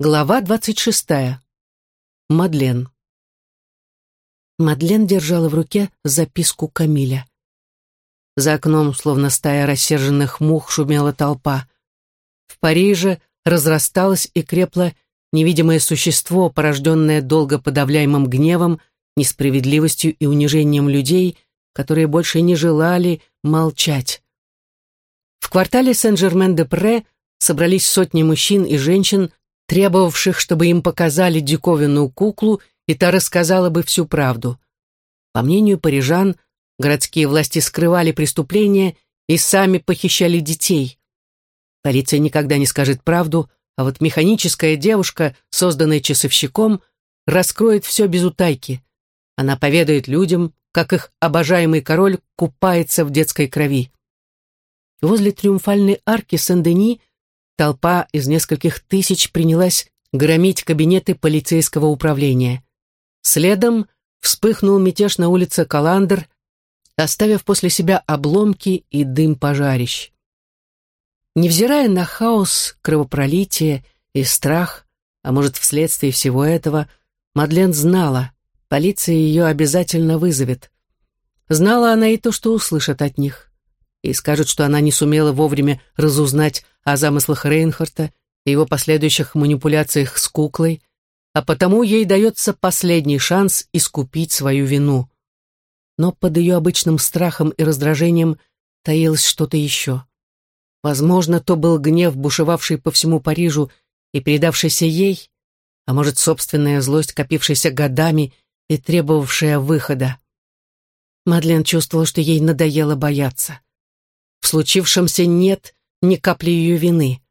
Глава двадцать шестая. Мадлен. Мадлен держала в руке записку Камиля. За окном, словно стая рассерженных мух, шумела толпа. В Париже разрасталось и крепло невидимое существо, порожденное долго подавляемым гневом, несправедливостью и унижением людей, которые больше не желали молчать. В квартале Сен-Жермен-де-Пре собрались сотни мужчин и женщин, требовавших, чтобы им показали диковинную куклу, и та рассказала бы всю правду. По мнению парижан, городские власти скрывали преступления и сами похищали детей. Полиция никогда не скажет правду, а вот механическая девушка, созданная часовщиком, раскроет все без утайки. Она поведает людям, как их обожаемый король купается в детской крови. Возле триумфальной арки Сен-Дени – Толпа из нескольких тысяч принялась громить кабинеты полицейского управления. Следом вспыхнул мятеж на улице Каландр, оставив после себя обломки и дым пожарищ. Невзирая на хаос, кровопролитие и страх, а может, вследствие всего этого, Мадлен знала, полиция ее обязательно вызовет. Знала она и то, что услышат от них и скажут, что она не сумела вовремя разузнать о замыслах Рейнхарта и его последующих манипуляциях с куклой, а потому ей дается последний шанс искупить свою вину. Но под ее обычным страхом и раздражением таилось что-то еще. Возможно, то был гнев, бушевавший по всему Парижу и передавшийся ей, а может, собственная злость, копившаяся годами и требовавшая выхода. Мадлен чувствовала, что ей надоело бояться. В случившемся нет ни капли ее вины.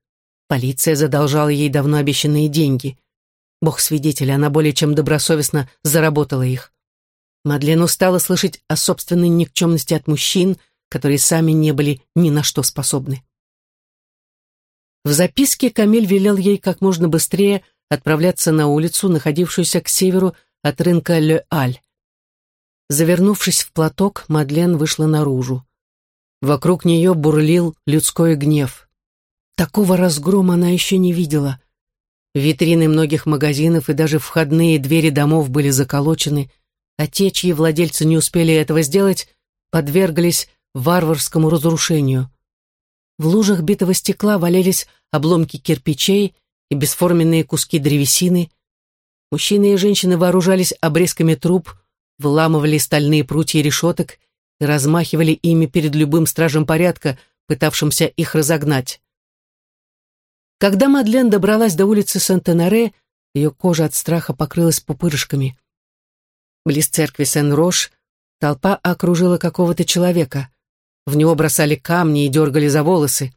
Полиция задолжала ей давно обещанные деньги. Бог свидетель, она более чем добросовестно заработала их. Мадлен устала слышать о собственной никчемности от мужчин, которые сами не были ни на что способны. В записке Камиль велел ей как можно быстрее отправляться на улицу, находившуюся к северу от рынка Ле-Аль. Завернувшись в платок, Мадлен вышла наружу. Вокруг нее бурлил людской гнев. Такого разгрома она еще не видела. Витрины многих магазинов и даже входные двери домов были заколочены, а те, чьи владельцы не успели этого сделать, подверглись варварскому разрушению. В лужах битого стекла валялись обломки кирпичей и бесформенные куски древесины. Мужчины и женщины вооружались обрезками труб, выламывали стальные прутья решеток и размахивали ими перед любым стражем порядка, пытавшимся их разогнать. Когда Мадлен добралась до улицы Сент-Энаре, ее кожа от страха покрылась пупырышками. Близ церкви Сен-Рош толпа окружила какого-то человека. В него бросали камни и дергали за волосы.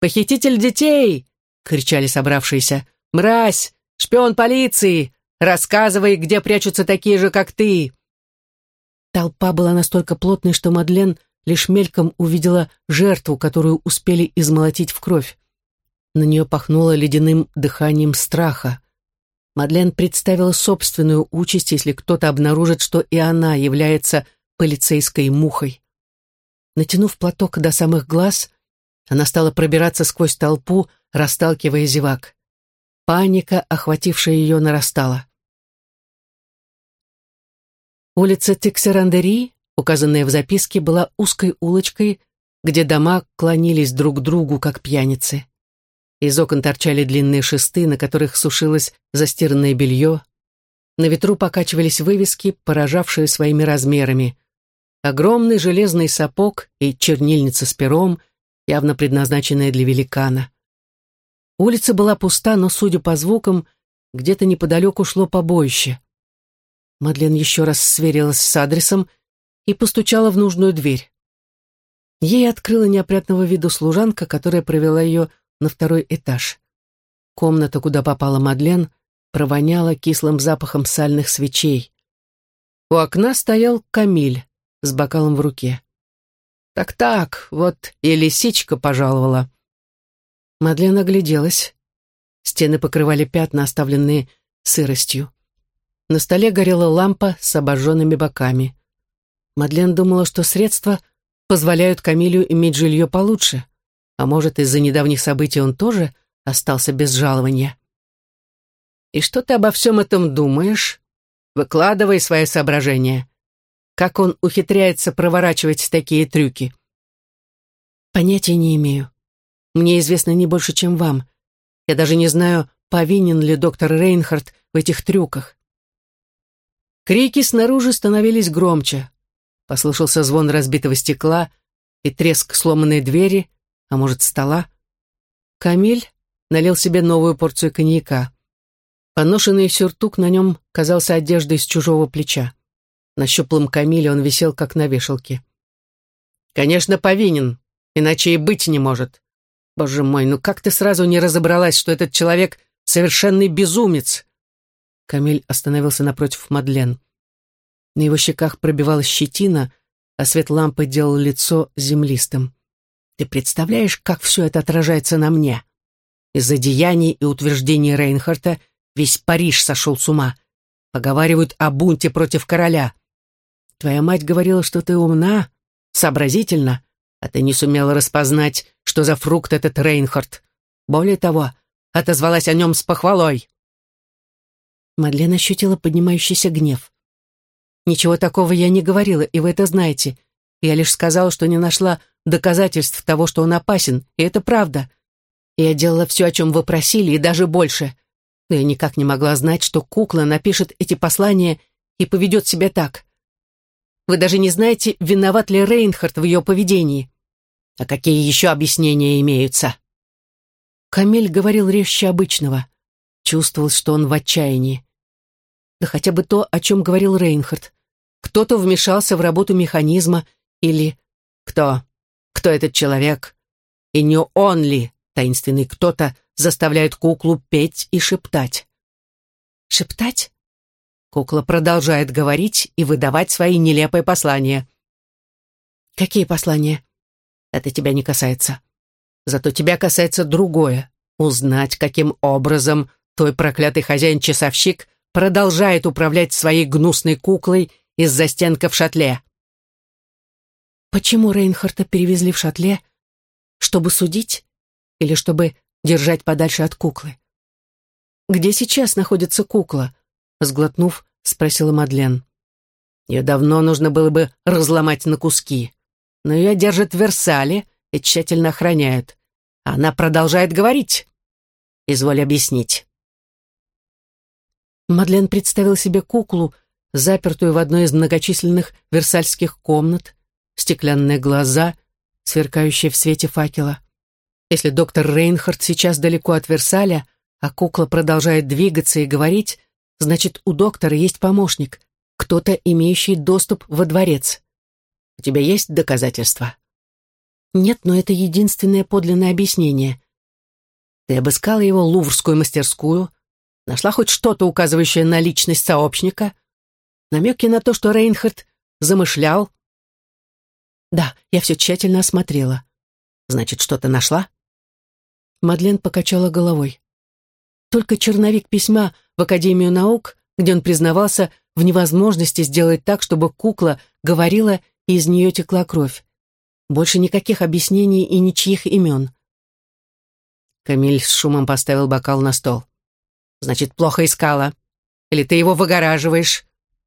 «Похититель детей!» — кричали собравшиеся. «Мразь! Шпион полиции! Рассказывай, где прячутся такие же, как ты!» Толпа была настолько плотной, что Мадлен лишь мельком увидела жертву, которую успели измолотить в кровь. На нее пахнуло ледяным дыханием страха. Мадлен представила собственную участь, если кто-то обнаружит, что и она является полицейской мухой. Натянув платок до самых глаз, она стала пробираться сквозь толпу, расталкивая зевак. Паника, охватившая ее, нарастала. Улица Тексерандери, указанная в записке, была узкой улочкой, где дома клонились друг к другу, как пьяницы. Из окон торчали длинные шесты, на которых сушилось застиранное белье. На ветру покачивались вывески, поражавшие своими размерами. Огромный железный сапог и чернильница с пером, явно предназначенная для великана. Улица была пуста, но, судя по звукам, где-то неподалеку шло побоище. Мадлен еще раз сверилась с адресом и постучала в нужную дверь. Ей открыла неопрятного виду служанка, которая провела ее на второй этаж. Комната, куда попала Мадлен, провоняла кислым запахом сальных свечей. У окна стоял Камиль с бокалом в руке. «Так-так, вот и лисичка пожаловала». Мадлен огляделась. Стены покрывали пятна, оставленные сыростью. На столе горела лампа с обожженными боками. Мадлен думала, что средства позволяют Камилю иметь жилье получше, а может, из-за недавних событий он тоже остался без жалования. «И что ты обо всем этом думаешь? Выкладывай свои соображения. Как он ухитряется проворачивать такие трюки?» «Понятия не имею. Мне известно не больше, чем вам. Я даже не знаю, повинен ли доктор Рейнхард в этих трюках». Крики снаружи становились громче. Послышался звон разбитого стекла и треск сломанной двери, а может, стола. Камиль налил себе новую порцию коньяка. Поношенный сюртук на нем казался одеждой с чужого плеча. На щуплом Камиле он висел, как на вешалке. «Конечно, повинен, иначе и быть не может. Боже мой, ну как ты сразу не разобралась, что этот человек совершенный безумец?» Камиль остановился напротив Мадлен. На его щеках пробивалась щетина, а свет лампы делал лицо землистым. «Ты представляешь, как все это отражается на мне?» Из-за деяний и утверждений Рейнхарта весь Париж сошел с ума. Поговаривают о бунте против короля. Твоя мать говорила, что ты умна, сообразительна, а ты не сумела распознать, что за фрукт этот Рейнхард. Более того, отозвалась о нем с похвалой. Мадлен ощутила поднимающийся гнев. «Ничего такого я не говорила, и вы это знаете. Я лишь сказала, что не нашла доказательств того, что он опасен, и это правда. Я делала все, о чем вы просили, и даже больше. Но я никак не могла знать, что кукла напишет эти послания и поведет себя так. Вы даже не знаете, виноват ли Рейнхард в ее поведении. А какие еще объяснения имеются?» Камиль говорил резче обычного. Чувствовал, что он в отчаянии. Да хотя бы то, о чем говорил Рейнхард. Кто-то вмешался в работу механизма или... Кто? Кто этот человек? И не он ли Таинственный кто-то заставляет куклу петь и шептать. Шептать? Кукла продолжает говорить и выдавать свои нелепые послания. Какие послания? Это тебя не касается. Зато тебя касается другое. Узнать, каким образом твой проклятый хозяин-часовщик продолжает управлять своей гнусной куклой из застенка в шатле. Почему Рейнхарта перевезли в шатле? Чтобы судить? или чтобы держать подальше от куклы. «Где сейчас находится кукла?» Сглотнув, спросила Мадлен. «Ее давно нужно было бы разломать на куски, но ее держат в Версале и тщательно охраняют. Она продолжает говорить. Изволь объяснить». Мадлен представил себе куклу, запертую в одной из многочисленных версальских комнат, стеклянные глаза, сверкающие в свете факела. Если доктор Рейнхард сейчас далеко от Версаля, а кукла продолжает двигаться и говорить, значит, у доктора есть помощник, кто-то, имеющий доступ во дворец. У тебя есть доказательства? Нет, но это единственное подлинное объяснение. Ты обыскала его луврскую мастерскую, нашла хоть что-то, указывающее на личность сообщника, намеки на то, что Рейнхард замышлял. Да, я все тщательно осмотрела. Значит, что-то нашла? Мадлен покачала головой. Только черновик письма в Академию наук, где он признавался в невозможности сделать так, чтобы кукла говорила и из нее текла кровь. Больше никаких объяснений и ничьих имен. Камиль с шумом поставил бокал на стол. «Значит, плохо искала. Или ты его выгораживаешь?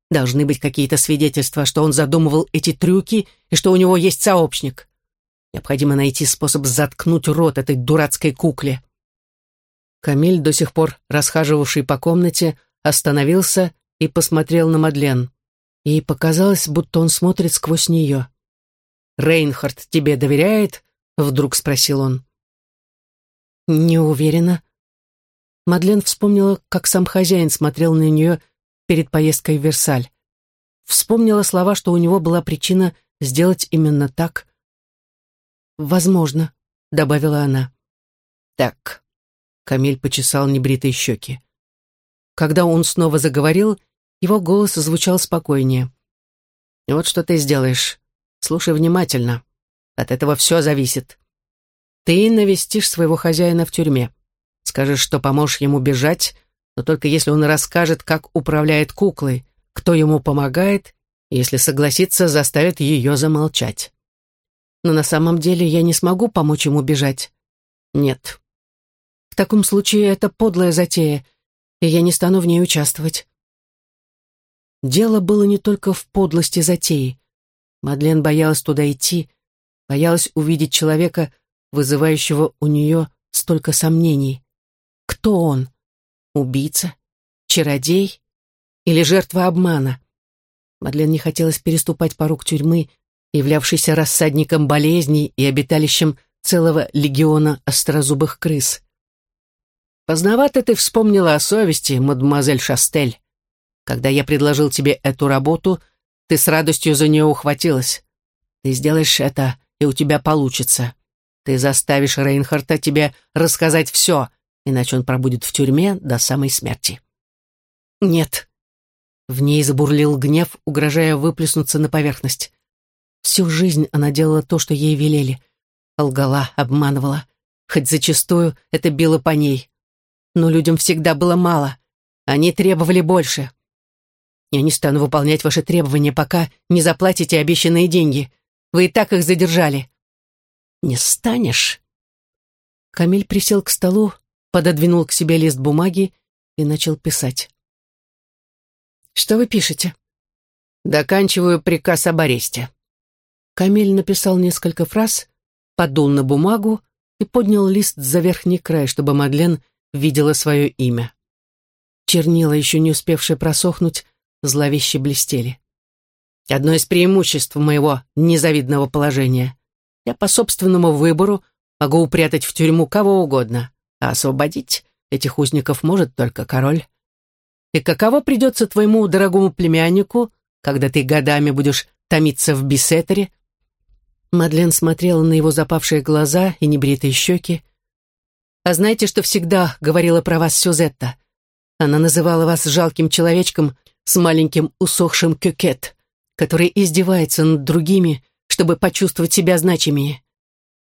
Должны быть какие-то свидетельства, что он задумывал эти трюки и что у него есть сообщник. Необходимо найти способ заткнуть рот этой дурацкой кукле. Камиль, до сих пор расхаживавший по комнате, остановился и посмотрел на Мадлен. Ей показалось, будто он смотрит сквозь нее. «Рейнхард тебе доверяет?» — вдруг спросил он. «Не уверена». Мадлен вспомнила, как сам хозяин смотрел на нее перед поездкой в Версаль. Вспомнила слова, что у него была причина сделать именно так, «Возможно», — добавила она. «Так», — Камиль почесал небритые щеки. Когда он снова заговорил, его голос звучал спокойнее. «Вот что ты сделаешь. Слушай внимательно. От этого все зависит. Ты навестишь своего хозяина в тюрьме. Скажешь, что поможешь ему бежать, но только если он расскажет, как управляет куклой, кто ему помогает, и если согласится, заставит ее замолчать но на самом деле я не смогу помочь ему бежать. Нет. В таком случае это подлая затея. и я не стану в ней участвовать. Дело было не только в подлости затеи. Мадлен боялась туда идти, боялась увидеть человека, вызывающего у нее столько сомнений. Кто он? Убийца? Чародей? Или жертва обмана? Мадлен не хотелось переступать порог тюрьмы, являвшейся рассадником болезней и обиталищем целого легиона острозубых крыс. «Поздновато ты вспомнила о совести, мадемуазель Шастель. Когда я предложил тебе эту работу, ты с радостью за нее ухватилась. Ты сделаешь это, и у тебя получится. Ты заставишь Рейнхарта тебе рассказать все, иначе он пробудет в тюрьме до самой смерти». «Нет». В ней забурлил гнев, угрожая выплеснуться на поверхность. Всю жизнь она делала то, что ей велели. Лгала, обманывала. Хоть зачастую это било по ней. Но людям всегда было мало. Они требовали больше. Я не стану выполнять ваши требования, пока не заплатите обещанные деньги. Вы и так их задержали. Не станешь. Камиль присел к столу, пододвинул к себе лист бумаги и начал писать. «Что вы пишете?» «Доканчиваю приказ об аресте». Камиль написал несколько фраз, подул на бумагу и поднял лист за верхний край, чтобы Мадлен видела свое имя. Чернила, еще не успевшие просохнуть, зловеще блестели. Одно из преимуществ моего незавидного положения. Я по собственному выбору могу упрятать в тюрьму кого угодно, а освободить этих узников может только король. И каково придется твоему дорогому племяннику, когда ты годами будешь томиться в бисетере, Мадлен смотрела на его запавшие глаза и небритые щеки. «А знаете, что всегда говорила про вас Сюзетта? Она называла вас жалким человечком с маленьким усохшим кюкет, который издевается над другими, чтобы почувствовать себя значимее.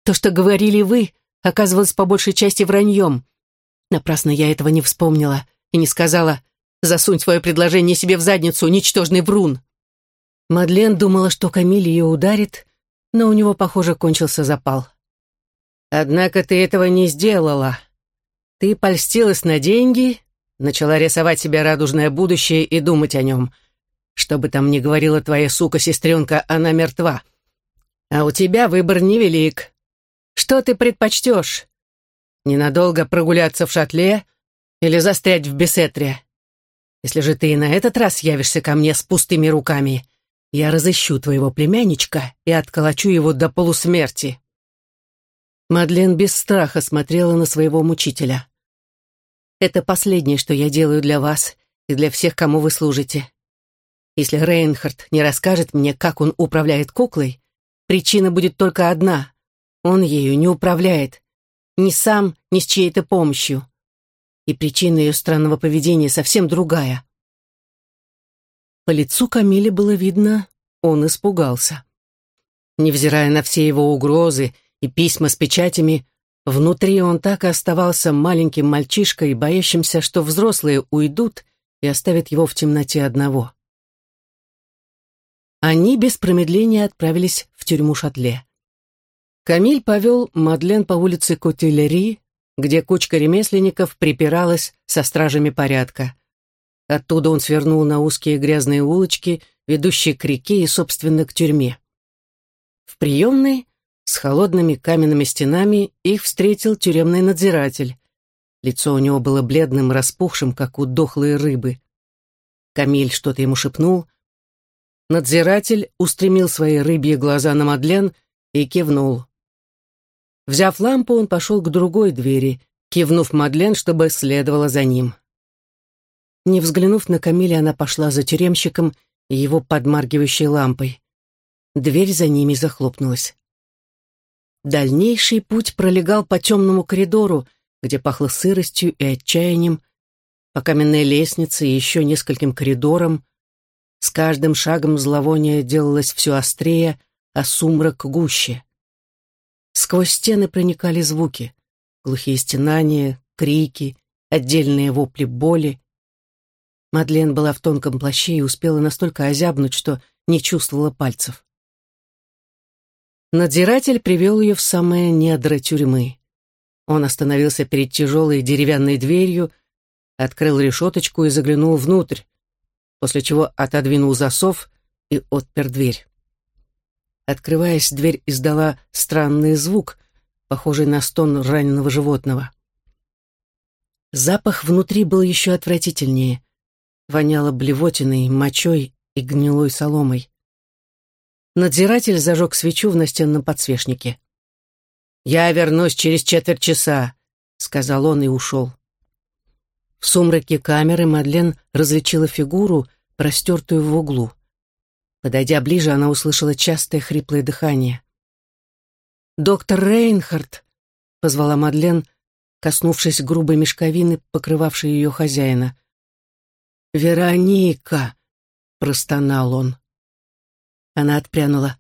То, что говорили вы, оказывалось по большей части враньем. Напрасно я этого не вспомнила и не сказала «Засунь свое предложение себе в задницу, ничтожный врун». Мадлен думала, что Камиль ее ударит, но у него, похоже, кончился запал. «Однако ты этого не сделала. Ты польстилась на деньги, начала рисовать себе радужное будущее и думать о нем. Что бы там ни говорила твоя сука-сестренка, она мертва. А у тебя выбор невелик. Что ты предпочтешь? Ненадолго прогуляться в шатле или застрять в бесетре? Если же ты и на этот раз явишься ко мне с пустыми руками, я разыщу твоего племянничка и отколочу его до полусмерти». Мадлен без страха смотрела на своего мучителя. «Это последнее, что я делаю для вас и для всех, кому вы служите. Если Рейнхард не расскажет мне, как он управляет куклой, причина будет только одна. Он ею не управляет. Ни сам, ни с чьей-то помощью. И причина ее странного поведения совсем другая. По лицу Камиля было видно, он испугался. Невзирая на все его угрозы и письма с печатями, внутри он так и оставался маленьким мальчишкой, боящимся, что взрослые уйдут и оставят его в темноте одного. Они без промедления отправились в тюрьму Шатле. Камиль повел Мадлен по улице Котюлери, где кучка ремесленников припиралась со стражами порядка. Оттуда он свернул на узкие грязные улочки, ведущие к реке и, собственно, к тюрьме. В приемной с холодными каменными стенами их встретил тюремный надзиратель. Лицо у него было бледным, распухшим, как у дохлой рыбы. Камиль что-то ему шепнул. Надзиратель устремил свои рыбьи глаза на Мадлен и кивнул. Взяв лампу, он пошел к другой двери, кивнув Мадлен, чтобы следовала за ним. Не взглянув на Камиля, она пошла за тюремщиком и его подмаргивающей лампой. Дверь за ними захлопнулась. Дальнейший путь пролегал по темному коридору, где пахло сыростью и отчаянием, по каменной лестнице и еще нескольким коридорам. С каждым шагом зловоние делалось все острее, а сумрак гуще. Сквозь стены проникали звуки, глухие стенания, крики, отдельные вопли боли, Мадлен была в тонком плаще и успела настолько озябнуть, что не чувствовала пальцев. Надзиратель привел ее в самое недра тюрьмы. Он остановился перед тяжелой деревянной дверью, открыл решеточку и заглянул внутрь, после чего отодвинул засов и отпер дверь. Открываясь, дверь издала странный звук, похожий на стон раненого животного. Запах внутри был еще отвратительнее. Воняло блевотиной, мочой и гнилой соломой. Надзиратель зажег свечу в настенном подсвечнике. «Я вернусь через четверть часа», — сказал он и ушел. В сумраке камеры Мадлен различила фигуру, простертую в углу. Подойдя ближе, она услышала частое хриплое дыхание. «Доктор Рейнхард!» — позвала Мадлен, коснувшись грубой мешковины, покрывавшей ее хозяина. «Вероника!» — простонал он. Она отпрянула.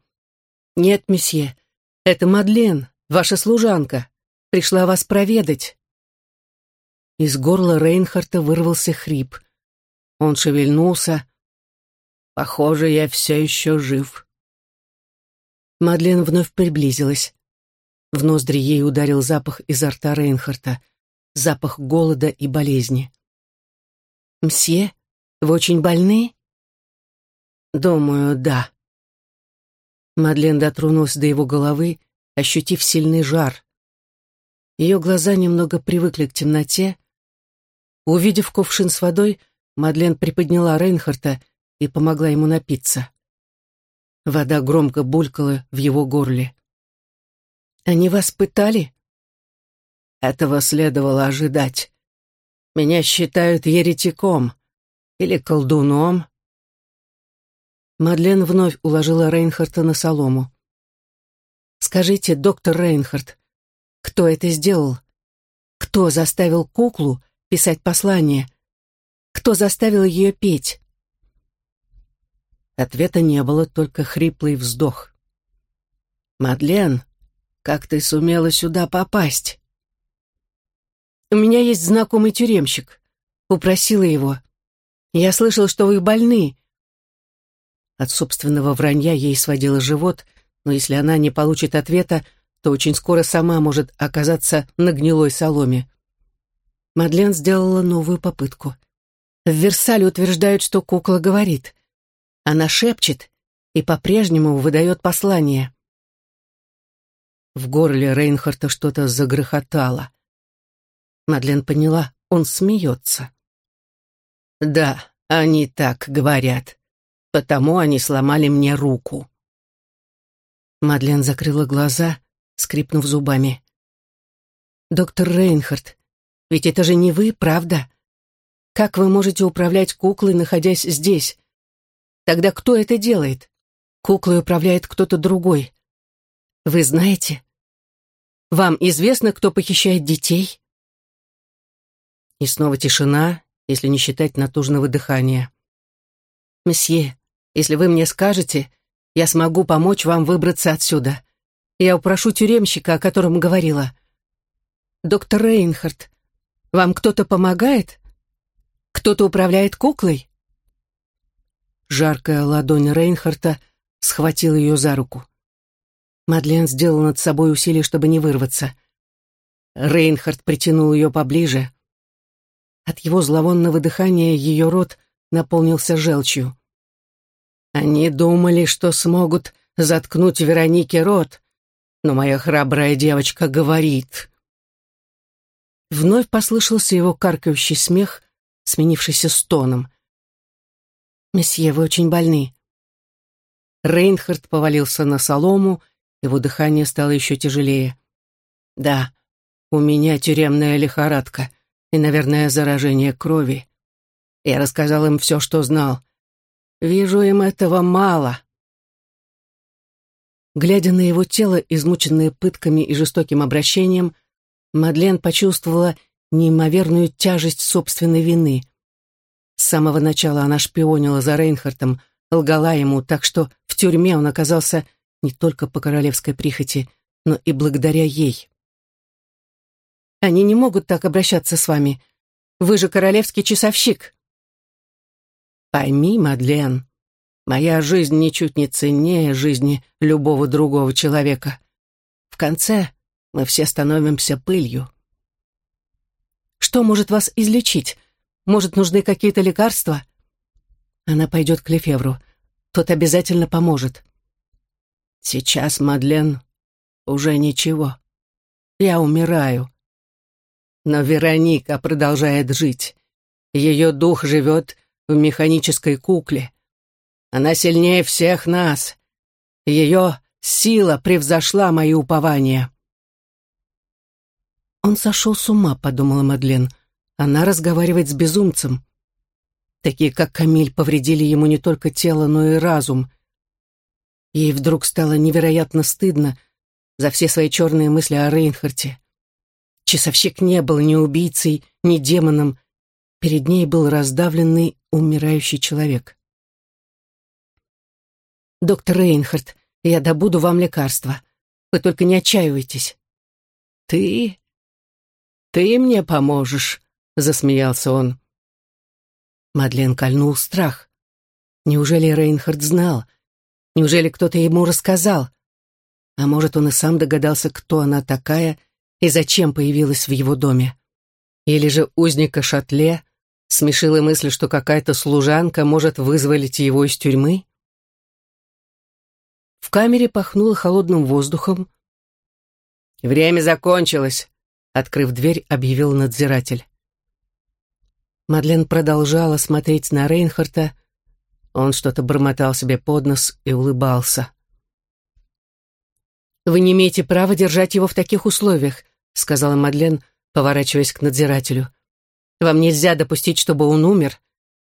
«Нет, месье, это Мадлен, ваша служанка. Пришла вас проведать». Из горла Рейнхарта вырвался хрип. Он шевельнулся. «Похоже, я все еще жив». Мадлен вновь приблизилась. В ноздри ей ударил запах изо рта Рейнхарта, запах голода и болезни. «Мсье, вы очень больны?» «Думаю, да». Мадлен дотронулась до его головы, ощутив сильный жар. Ее глаза немного привыкли к темноте. Увидев кувшин с водой, Мадлен приподняла Рейнхарта и помогла ему напиться. Вода громко булькала в его горле. «Они вас пытали?» Этого следовало ожидать. Меня считают еретиком или колдуном, Мадлен вновь уложила Рейнхарта на солому. «Скажите, доктор Рейнхард, кто это сделал? Кто заставил куклу писать послание? Кто заставил ее петь?» Ответа не было, только хриплый вздох. «Мадлен, как ты сумела сюда попасть?» «У меня есть знакомый тюремщик. Упросила его. Я слышал, что вы больны, от собственного вранья ей сводило живот, но если она не получит ответа, то очень скоро сама может оказаться на гнилой соломе. Мадлен сделала новую попытку. В Версале утверждают, что кукла говорит. Она шепчет и по-прежнему выдает послание. В горле Рейнхарта что-то загрохотало. Мадлен поняла, он смеется. «Да, они так говорят», Потому они сломали мне руку. Мадлен закрыла глаза, скрипнув зубами. «Доктор Рейнхард, ведь это же не вы, правда? Как вы можете управлять куклой, находясь здесь? Тогда кто это делает? Куклой управляет кто-то другой. Вы знаете? Вам известно, кто похищает детей?» И снова тишина, если не считать натужного дыхания. «Месье, если вы мне скажете, я смогу помочь вам выбраться отсюда. Я упрошу тюремщика, о котором говорила. Доктор Рейнхард, вам кто-то помогает? Кто-то управляет куклой?» Жаркая ладонь Рейнхарта схватила ее за руку. Мадлен сделал над собой усилие, чтобы не вырваться. Рейнхард притянул ее поближе. От его зловонного дыхания ее рот наполнился желчью. Они думали, что смогут заткнуть Веронике рот, но моя храбрая девочка говорит. Вновь послышался его каркающий смех, сменившийся стоном. «Месье, вы очень больны». Рейнхард повалился на солому, его дыхание стало еще тяжелее. «Да, у меня тюремная лихорадка и, наверное, заражение крови. Я рассказал им все, что знал. Вижу, им этого мало. Глядя на его тело, измученное пытками и жестоким обращением, Мадлен почувствовала неимоверную тяжесть собственной вины. С самого начала она шпионила за Рейнхартом, лгала ему, так что в тюрьме он оказался не только по королевской прихоти, но и благодаря ей. «Они не могут так обращаться с вами. Вы же королевский часовщик», Пойми, Мадлен, моя жизнь ничуть не ценнее жизни любого другого человека. В конце мы все становимся пылью. Что может вас излечить? Может, нужны какие-то лекарства?» Она пойдет к Лефевру. Тот обязательно поможет. «Сейчас, Мадлен, уже ничего. Я умираю. Но Вероника продолжает жить. Ее дух живет в механической кукле. Она сильнее всех нас. Ее сила превзошла мои упования. «Он сошел с ума», — подумала Мадлен. «Она разговаривает с безумцем». Такие, как Камиль, повредили ему не только тело, но и разум. Ей вдруг стало невероятно стыдно за все свои черные мысли о Рейнхарте. Часовщик не был ни убийцей, ни демоном. Перед ней был раздавленный, умирающий человек. «Доктор Рейнхард, я добуду вам лекарства. Вы только не отчаивайтесь». «Ты? Ты мне поможешь?» — засмеялся он. Мадлен кольнул страх. Неужели Рейнхард знал? Неужели кто-то ему рассказал? А может, он и сам догадался, кто она такая и зачем появилась в его доме? Или же узника Шатле смешила мысль, что какая-то служанка может вызволить его из тюрьмы? В камере пахнуло холодным воздухом. «Время закончилось», — открыв дверь, объявил надзиратель. Мадлен продолжала смотреть на Рейнхарта. Он что-то бормотал себе под нос и улыбался. «Вы не имеете права держать его в таких условиях», — сказала Мадлен, поворачиваясь к надзирателю. «Вам нельзя допустить, чтобы он умер,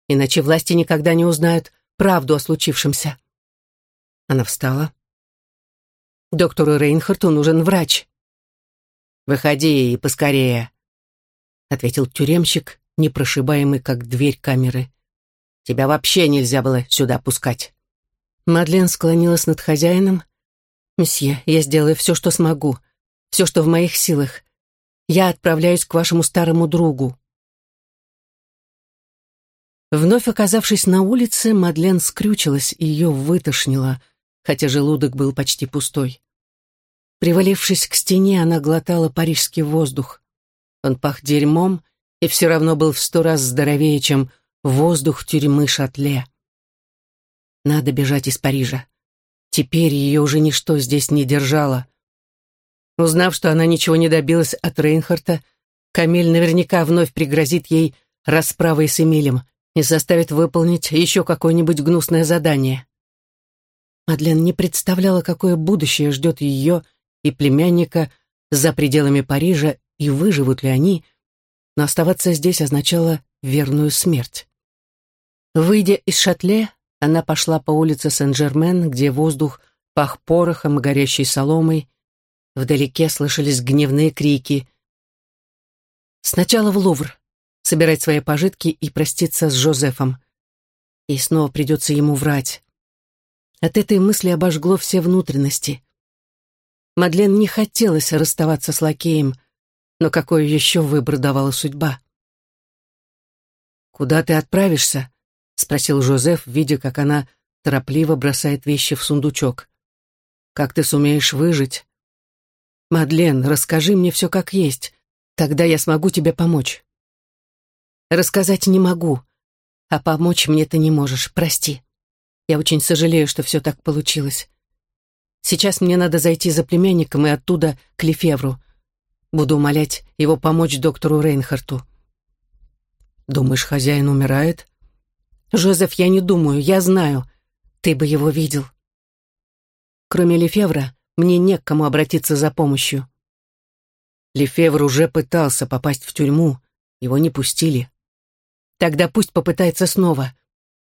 иначе власти никогда не узнают правду о случившемся». Она встала. «Доктору Рейнхарту нужен врач». «Выходи и поскорее», — ответил тюремщик, непрошибаемый, как дверь камеры. «Тебя вообще нельзя было сюда пускать». Мадлен склонилась над хозяином. «Месье, я сделаю все, что смогу, все, что в моих силах. Я отправляюсь к вашему старому другу». Вновь оказавшись на улице, Мадлен скрючилась и ее вытошнило — хотя желудок был почти пустой. Привалившись к стене, она глотала парижский воздух. Он пах дерьмом и все равно был в сто раз здоровее, чем воздух тюрьмы Шатле. Надо бежать из Парижа. Теперь ее уже ничто здесь не держало. Узнав, что она ничего не добилась от Рейнхарта, Камиль наверняка вновь пригрозит ей расправой с Эмилем и заставит выполнить еще какое-нибудь гнусное задание. Мадлен не представляла, какое будущее ждет ее и племянника за пределами Парижа, и выживут ли они, но оставаться здесь означало верную смерть. Выйдя из шатле, она пошла по улице Сен-Жермен, где воздух пах порохом и горящей соломой. Вдалеке слышались гневные крики. Сначала в Лувр, собирать свои пожитки и проститься с Жозефом. И снова придется ему врать. От этой мысли обожгло все внутренности. Мадлен не хотелось расставаться с лакеем, но какой еще выбор давала судьба? «Куда ты отправишься?» — спросил Жозеф, видя, как она торопливо бросает вещи в сундучок. «Как ты сумеешь выжить?» «Мадлен, расскажи мне все как есть, тогда я смогу тебе помочь». «Рассказать не могу, а помочь мне ты не можешь, прости». Я очень сожалею, что все так получилось. Сейчас мне надо зайти за племянником и оттуда к Лефевру. Буду умолять его помочь доктору Рейнхарту. Думаешь, хозяин умирает? Жозеф, я не думаю, я знаю. Ты бы его видел. Кроме Лефевра, мне не к кому обратиться за помощью. Лефевр уже пытался попасть в тюрьму, его не пустили. Тогда пусть попытается снова.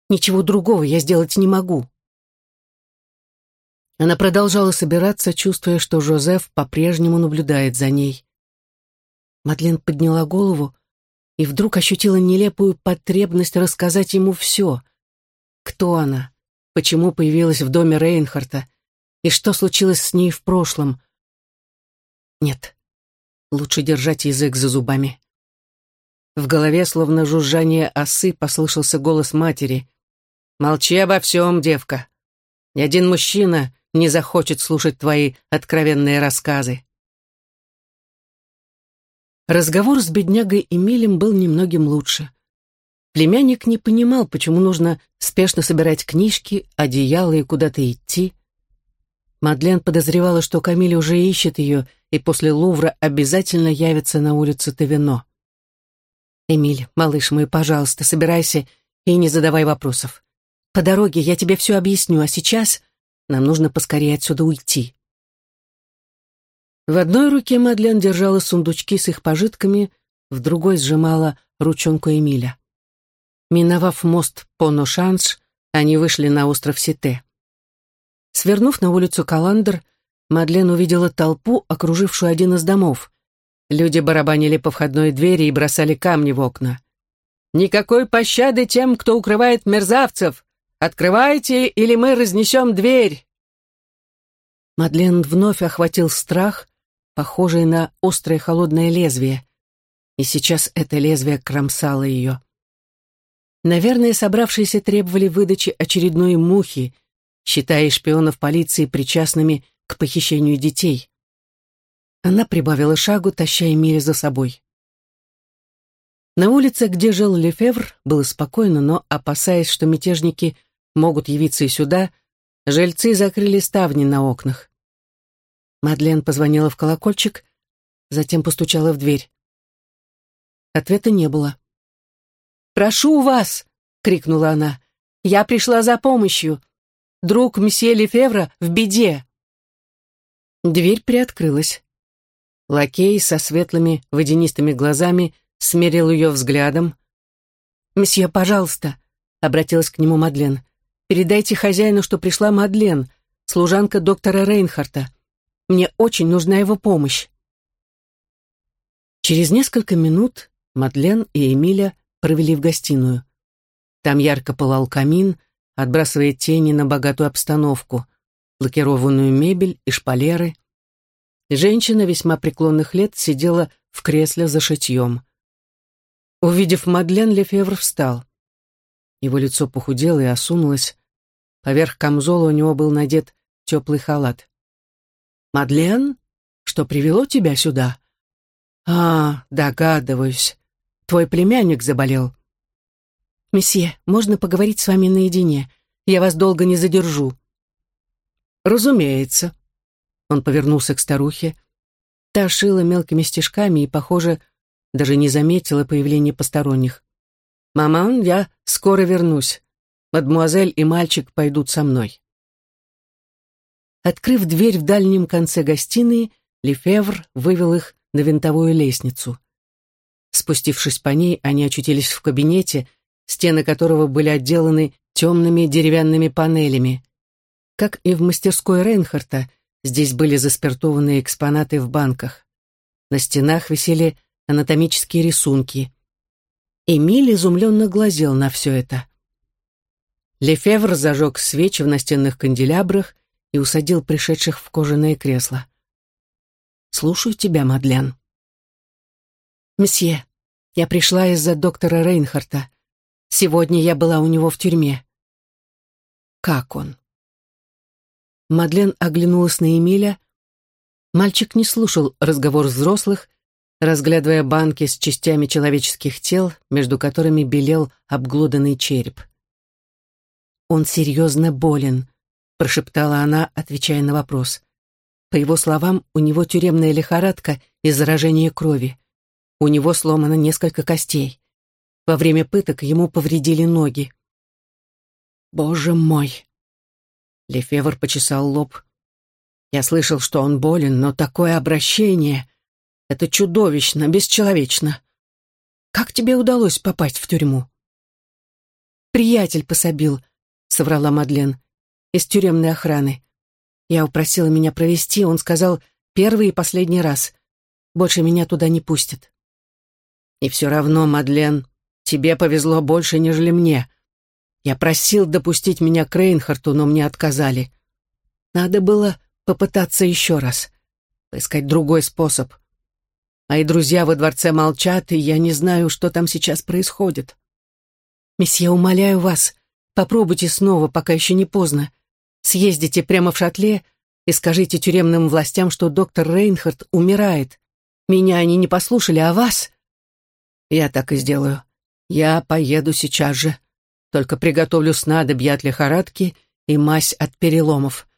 Ничего другого я сделать не могу. Она продолжала собираться, чувствуя, что Жозеф по-прежнему наблюдает за ней. Мадлен подняла голову и вдруг ощутила нелепую потребность рассказать ему все. Кто она? Почему появилась в доме Рейнхарта? И что случилось с ней в прошлом? Нет, лучше держать язык за зубами. В голове, словно жужжание осы, послышался голос матери. Молчи обо всем, девка. Ни один мужчина не захочет слушать твои откровенные рассказы. Разговор с беднягой Эмилем был немногим лучше. Племянник не понимал, почему нужно спешно собирать книжки, одеяло и куда-то идти. Мадлен подозревала, что Камиль уже ищет ее и после Лувра обязательно явится на улицу Тавино. «Эмиль, малыш мой, пожалуйста, собирайся и не задавай вопросов. По дороге я тебе все объясню, а сейчас нам нужно поскорее отсюда уйти». В одной руке Мадлен держала сундучки с их пожитками, в другой сжимала ручонку Эмиля. Миновав мост Поношанш, они вышли на остров Сите. Свернув на улицу Каландр, Мадлен увидела толпу, окружившую один из домов. Люди барабанили по входной двери и бросали камни в окна. «Никакой пощады тем, кто укрывает мерзавцев! Открывайте, или мы разнесем дверь!» Мадлен вновь охватил страх, похожий на острое холодное лезвие. И сейчас это лезвие кромсало ее. Наверное, собравшиеся требовали выдачи очередной мухи, считая шпионов полиции причастными к похищению детей. Она прибавила шагу, таща Эмиля за собой. На улице, где жил Лефевр, было спокойно, но, опасаясь, что мятежники могут явиться и сюда, жильцы закрыли ставни на окнах. Мадлен позвонила в колокольчик, затем постучала в дверь. Ответа не было. «Прошу вас!» — крикнула она. «Я пришла за помощью. Друг месье Лефевра в беде!» Дверь приоткрылась. Лакей со светлыми водянистыми глазами смерил ее взглядом. «Месье, пожалуйста», — обратилась к нему Мадлен, «передайте хозяину, что пришла Мадлен, служанка доктора Рейнхарта. Мне очень нужна его помощь. Через несколько минут Мадлен и Эмиля провели в гостиную. Там ярко пылал камин, отбрасывая тени на богатую обстановку, лакированную мебель и шпалеры. Женщина весьма преклонных лет сидела в кресле за шитьем. Увидев Мадлен, Лефевр встал. Его лицо похудело и осунулось. Поверх камзола у него был надет теплый халат. Мадлен? Что привело тебя сюда? А, догадываюсь. Твой племянник заболел. Месье, можно поговорить с вами наедине? Я вас долго не задержу. Разумеется. Он повернулся к старухе. Та шила мелкими стежками и, похоже, даже не заметила появления посторонних. «Маман, я скоро вернусь. Мадмуазель и мальчик пойдут со мной». Открыв дверь в дальнем конце гостиной, Лефевр вывел их на винтовую лестницу. Спустившись по ней, они очутились в кабинете, стены которого были отделаны темными деревянными панелями. Как и в мастерской Рейнхарта, здесь были заспиртованные экспонаты в банках. На стенах висели анатомические рисунки. Эмиль изумленно глазел на все это. Лефевр зажег свечи в настенных канделябрах и усадил пришедших в кожаное кресло. «Слушаю тебя, Мадлен». «Месье, я пришла из-за доктора Рейнхарта. Сегодня я была у него в тюрьме». «Как он?» Мадлен оглянулась на Эмиля. Мальчик не слушал разговор взрослых, разглядывая банки с частями человеческих тел, между которыми белел обглоданный череп. «Он серьезно болен», прошептала она, отвечая на вопрос. По его словам, у него тюремная лихорадка и заражение крови. У него сломано несколько костей. Во время пыток ему повредили ноги. «Боже мой!» Лефевр почесал лоб. «Я слышал, что он болен, но такое обращение... Это чудовищно, бесчеловечно. Как тебе удалось попасть в тюрьму?» «Приятель пособил», — соврала Мадлен из тюремной охраны. Я упросила меня провести, он сказал первый и последний раз. Больше меня туда не пустят. И все равно, Мадлен, тебе повезло больше, нежели мне. Я просил допустить меня к Рейнхарту, но мне отказали. Надо было попытаться еще раз, поискать другой способ. Мои друзья во дворце молчат, и я не знаю, что там сейчас происходит. Месье, умоляю вас, попробуйте снова, пока еще не поздно. Съездите прямо в шатле и скажите тюремным властям, что доктор Рейнхард умирает. Меня они не послушали, а вас...» «Я так и сделаю. «Я поеду сейчас же. Только приготовлю снадобья от лихорадки и мазь от переломов.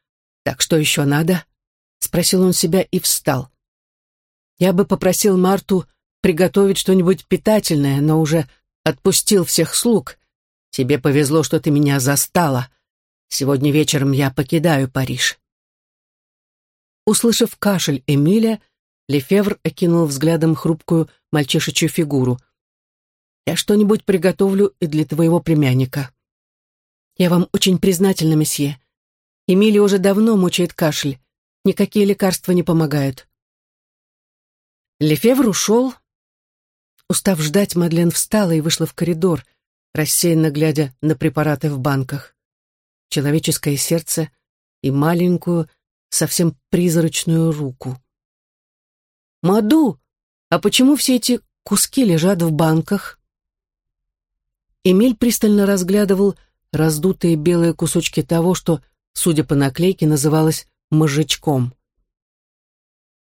Так что еще надо?» — спросил он себя и встал. «Я бы попросил Марту приготовить что-нибудь питательное, но уже отпустил всех слуг. Тебе повезло, что ты меня застала. Сегодня вечером я покидаю Париж». Услышав кашель Эмиля, Лефевр окинул взглядом хрупкую мальчишечью фигуру. «Я что-нибудь приготовлю и для твоего племянника». «Я вам очень признательна, месье. Эмили уже давно мучает кашель. Никакие лекарства не помогают». Лефевр ушел. Устав ждать, Мадлен встала и вышла в коридор, рассеянно глядя на препараты в банках. Человеческое сердце и маленькую, совсем призрачную руку. «Маду, а почему все эти куски лежат в банках?» Эмиль пристально разглядывал раздутые белые кусочки того, что, судя по наклейке, называлось мозжечком.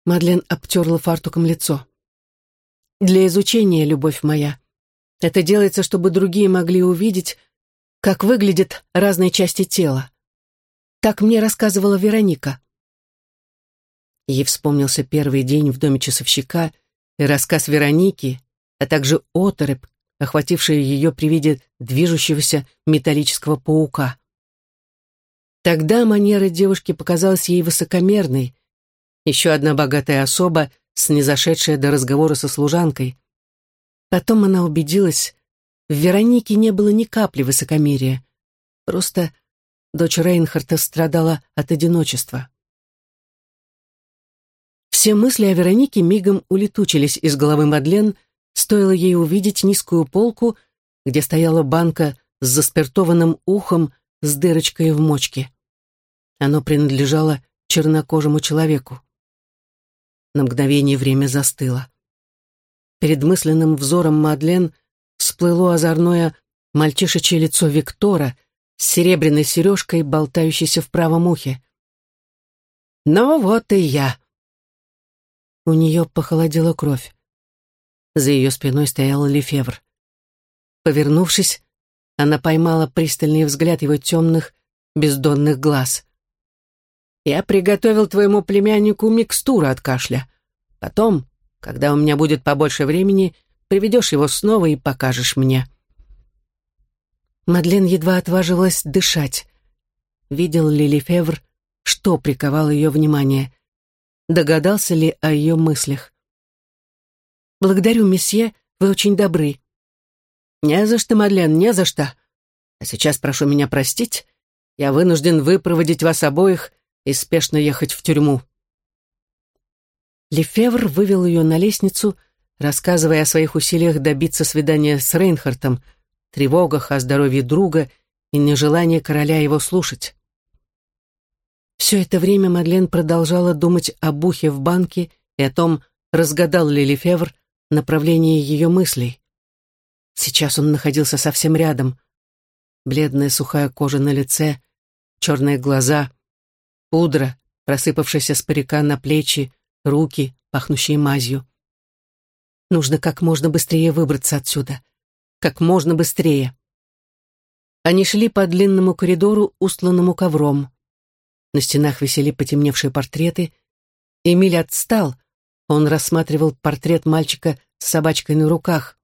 Мадлен обтерла фартуком лицо. «Для изучения, любовь моя. Это делается, чтобы другие могли увидеть, как выглядят разные части тела. Так мне рассказывала Вероника. Ей вспомнился первый день в доме часовщика и рассказ Вероники, а также оторопь, охватившая ее при виде движущегося металлического паука. Тогда манера девушки показалась ей высокомерной. Еще одна богатая особа, снизошедшая до разговора со служанкой. Потом она убедилась, в Веронике не было ни капли высокомерия. Просто дочь Рейнхарта страдала от одиночества. Все мысли о Веронике мигом улетучились из головы Мадлен, стоило ей увидеть низкую полку, где стояла банка с заспиртованным ухом с дырочкой в мочке. Оно принадлежало чернокожему человеку. На мгновение время застыло. Перед мысленным взором Мадлен всплыло озорное мальчишечье лицо Виктора с серебряной сережкой, болтающейся в правом ухе. «Ну вот и я», у нее похолодела кровь. За ее спиной стоял Лефевр. Повернувшись, она поймала пристальный взгляд его темных, бездонных глаз. «Я приготовил твоему племяннику микстуру от кашля. Потом, когда у меня будет побольше времени, приведешь его снова и покажешь мне». Мадлен едва отваживалась дышать. Видел ли Лефевр, что приковало ее внимание? догадался ли о ее мыслях. «Благодарю, месье, вы очень добры». «Не за что, Мадлен, не за что. А сейчас прошу меня простить. Я вынужден выпроводить вас обоих и спешно ехать в тюрьму». Лефевр вывел ее на лестницу, рассказывая о своих усилиях добиться свидания с Рейнхартом, тревогах о здоровье друга и нежелании короля его слушать. Все это время Мадлен продолжала думать о бухе в банке и о том, разгадал ли Лефевр направление ее мыслей. Сейчас он находился совсем рядом. Бледная сухая кожа на лице, черные глаза, пудра, просыпавшаяся с парика на плечи, руки, пахнущие мазью. Нужно как можно быстрее выбраться отсюда. Как можно быстрее. Они шли по длинному коридору, устланному ковром. На стенах висели потемневшие портреты. Эмиль отстал. Он рассматривал портрет мальчика с собачкой на руках.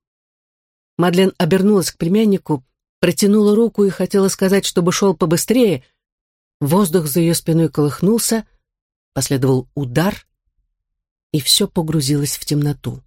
Мадлен обернулась к племяннику, протянула руку и хотела сказать, чтобы шел побыстрее. Воздух за ее спиной колыхнулся, последовал удар, и все погрузилось в темноту.